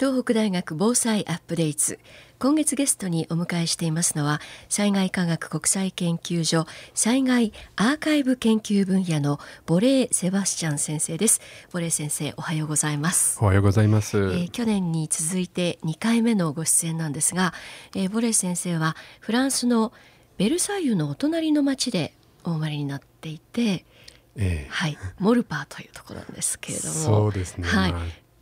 東北大学防災アップデート今月ゲストにお迎えしていますのは災害科学国際研究所災害アーカイブ研究分野のボレー・セバスチャン先生です。ボレー先生おはようございます。おはようございます、えー、去年に続いて2回目のご出演なんですが、えー、ボレー先生はフランスのベルサイユのお隣の町でお生まれになっていて、えー、はい、モルパーというところなんですけれども。そうですね、はい、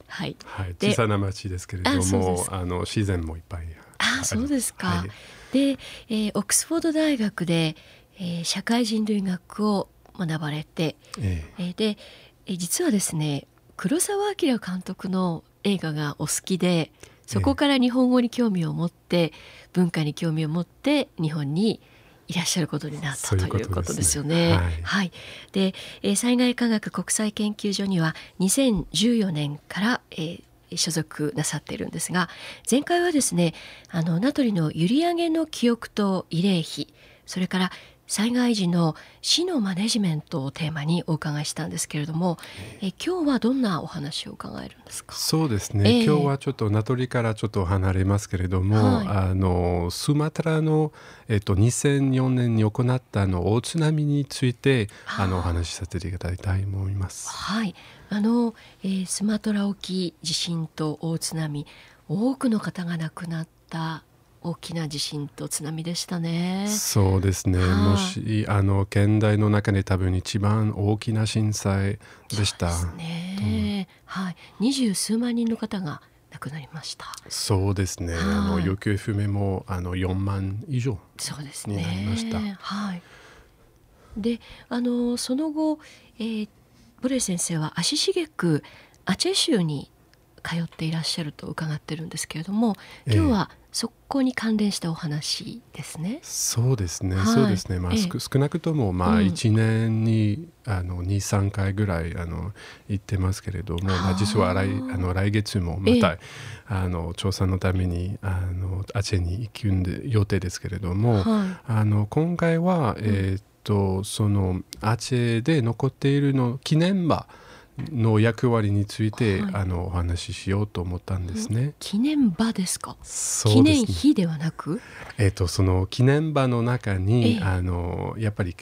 はい、はい、小さな町ですけれどもあの自然もいっぱいあそうですか、はい、で、えー、オックスフォード大学で、えー、社会人類学を学ばれて、えー、で、えー、実はですね黒澤明監督の映画がお好きでそこから日本語に興味を持って、文化に興味を持って日本にいらっしゃることになったということですよね。はい、はい、で、えー、災害科学国際研究所には2014年から、えー、所属なさっているんですが前回はですねあの名取の閖上の記憶と慰霊碑それから災害時の死のマネジメントをテーマにお伺いしたんですけれども、え今日はどんなお話を伺えるんですか？そうですね、えー、今日はちょっと名取からちょっと離れますけれども、はい、あのスマトラの、えっと、2004年に行ったの大津波についてあのお話しさせていただきたいと思います。はい。あの、えー、スマトラ沖地震と大津波多くの方が亡くなった大きな地震と津波でしたね。そうですね。もしあの現代の中で多分一番大きな震災でした。ね、うん、はい。二十数万人の方が亡くなりました。そうですね。あの行方不明もあの四万以上。になりました。はい。で、あのその後、えー、ブレイ先生は足しげくアチェ州に通っていらっしゃると伺ってるんですけれども今日はそこに関連したお話ですね。そうですね、はい、そうですね、まあ、ええ、少なくともまあ1年に、うん、あの23回ぐらいあの行ってますけれども、まあ、実は来あの来月もまた、え、あの調査のためにあのアチェに行くんで予定ですけれども、はい、あの今回は、えー、っとそのアチェで残っているの記念場の役割について、はい、あのお話ししようと思ったんですね。記念場ですか？すね、記念碑ではなく、えっ、ー、とその記念場の中に、えー、あのやっぱり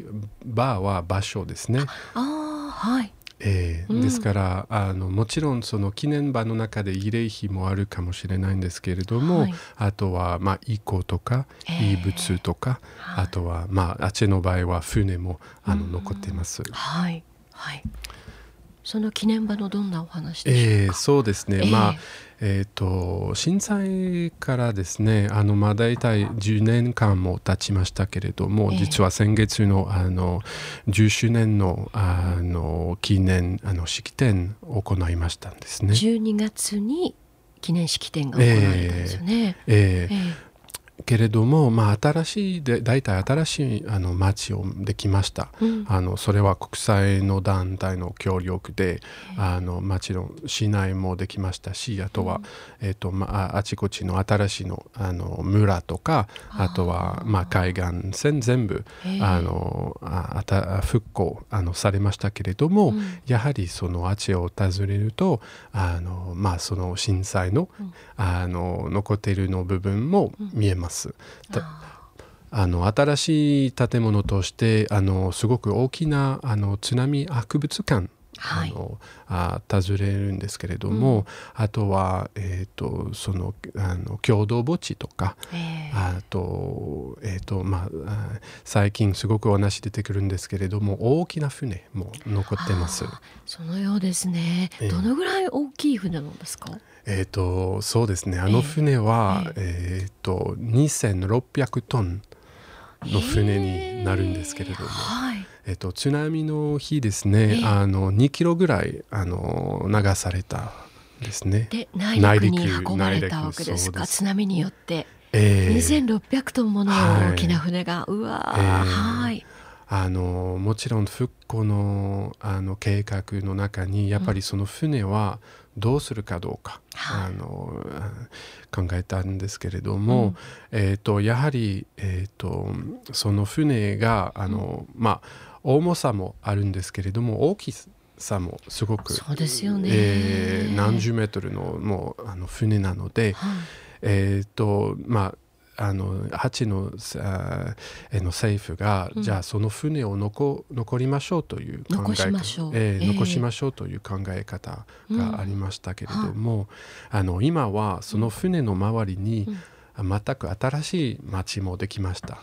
場は場所ですね。ああはい。えー、ですから、あのもちろんその記念場の中で慰霊碑もあるかもしれないんですけれども、はい、あとはまあ遺構とか遺物とか、えー、あとはまああっちの場合は船もあの残っています。はい、はいその記念場のどんなお話でしょうか、えー、そうですね、えー、まあえーと、震災からですねあの、まあ、大体10年間も経ちましたけれども、えー、実は先月のあの10周年のあの記念あの式典を行いましたんですね。12月に記念式典が行われたんですよね。えー、えーけれども、まあ、新しいで大体新しいあの町をできました、うん、あのそれは国際の団体の協力であの町の市内もできましたしあとは、うん、えーとまあ、あちこちの新しいのあの村とかあとは、まあ、海岸線全部あのあた復興あのされましたけれども、うん、やはりその町を訪ねるとあの、まあ、その震災の,、あの残っているの部分も見えます。ます。あの新しい建物としてあのすごく大きなあの津波博物館はい、あのあ訪れるんですけれども、うん、あとは、えーと、そのあの共同墓地とか、えー、あと,、えーとまあ、最近すごくお話出てくるんですけれども大きな船も残ってます。そのようですね、えー、どのぐらい大きい船なんですか？えーと、そうですね。あの船は、えー、えーと2600トンの船になるんですけれども、はい。えーと、津波の日ですね、あの2キロぐらいあの流されたですね。で内陸に運ばれたわけですか？津波によって。えー、2600トンもの大きな船が、はい、うわ、えー、はいあのもちろん復興のあの計画の中にやっぱりその船はどうするかどうか、うん、あの考えたんですけれども、うん、えーと、やはり、えーと、その船があの、うん、まあ重さもあるんですけれども大きさもすごくそうですよね、えー、何十メートルのもうあの船なので、はい、えっ、とまああの八のあの政府が、うん、じゃあその船を残残りましょうという考え残しましょう、えー、残しましょうという考え方がありましたけれども、うん、あの今はその船の周りに、全く新しい町もできました。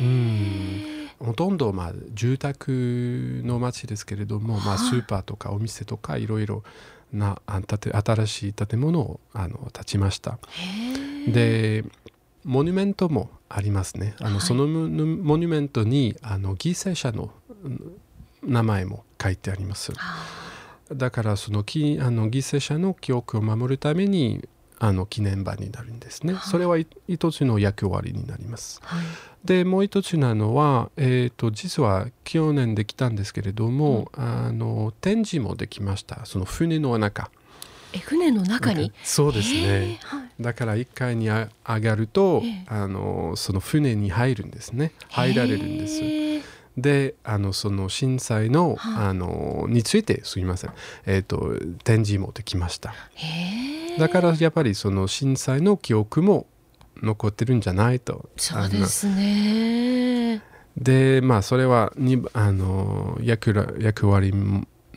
うん。ほとんどまあ住宅の町ですけれども、まあ、スーパーとかお店とかいろいろな新しい建物をあの建ちました。でモニュメントもありますね。あの、はい、そのモニュメントにあの犠牲者の名前も書いてあります。だからそのきあの犠牲者の記憶を守るためにあの記念場になるんですね。はい、それは一つの役割になります。はい、でもう一つなのは、えーと、実は去年できたんですけれども、うん、あの展示もできましたその船の中。え船の中に？そうですね、はい、だから1階に上がると、あのその船に入るんですね。入られるんです。であのその震災の,、あのについてすみません、えーと、展示もできました。だからやっぱりその震災の記憶も残ってるんじゃないと。そうですね。でまあそれはにあの役役割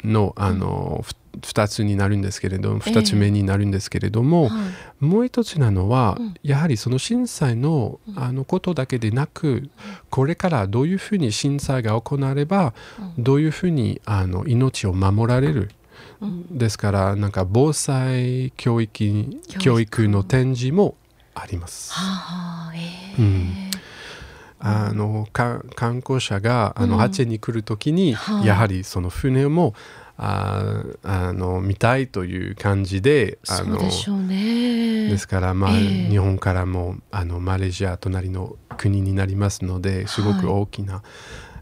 のあの、うん2つになるんですけれども2つ目になるんですけれども、えーはい、もう一つなのは、うん、やはりその震災のあのことだけでなく、うん、これからどういうふうに震災が行われば、うん、どういうふうにあの命を守られる、ですからなんか防災教育教育。の展示もあります。はあえ。ーあの観光者があの、うん、に来る時に、はあ、やはりその船もああの見たいという感じであのでしょうね。ですからまあ、えー、日本からもあのマレーシア隣の国になりますのですごく大きな、はい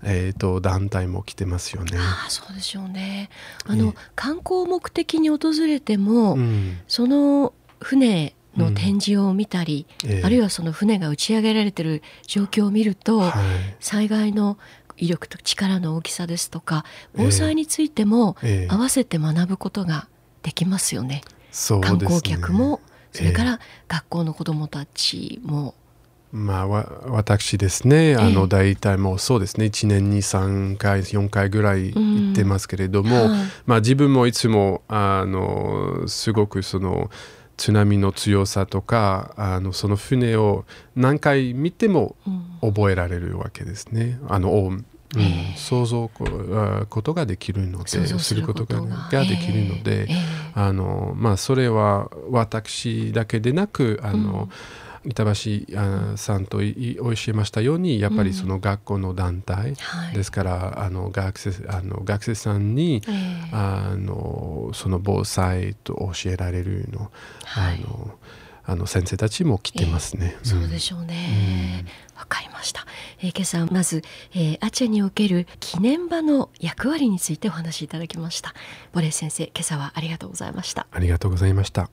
えーと、団体も来てますよね。あそうでしょうね。あの、観光目的に訪れても、うん、その船の展示を見たり、うん。えー、あるいはその船が打ち上げられてる状況を見ると、はい、災害の威力と力の大きさですとか防災についても合わせて学ぶことができますよね。えー、観光客もそれから学校の子どもたちも。まあ、私ですね、あの大体もうそうですね1年に3回4回ぐらい行ってますけれども、うんはい、まあ、自分もいつもあのすごくその津波の強さとかあのその船を何回見ても覚えられるわけですね。あのうん、想像ことができるのですることができるので、あのまあ、それは私だけでなくあの、うん板橋さんとおっしゃいましたようにやっぱりその学校の団体、うんですからあの学生あの学生さんに、えー、あのその防災と教えられるの,、はい、あのあの先生たちも来てますね。えー、そうでしょうね。わ、うん、かりました。えー、今朝まず、えー、アチェにおける記念場の役割についてお話しいただきました。ボレー先生、今朝はありがとうございました。ありがとうございました。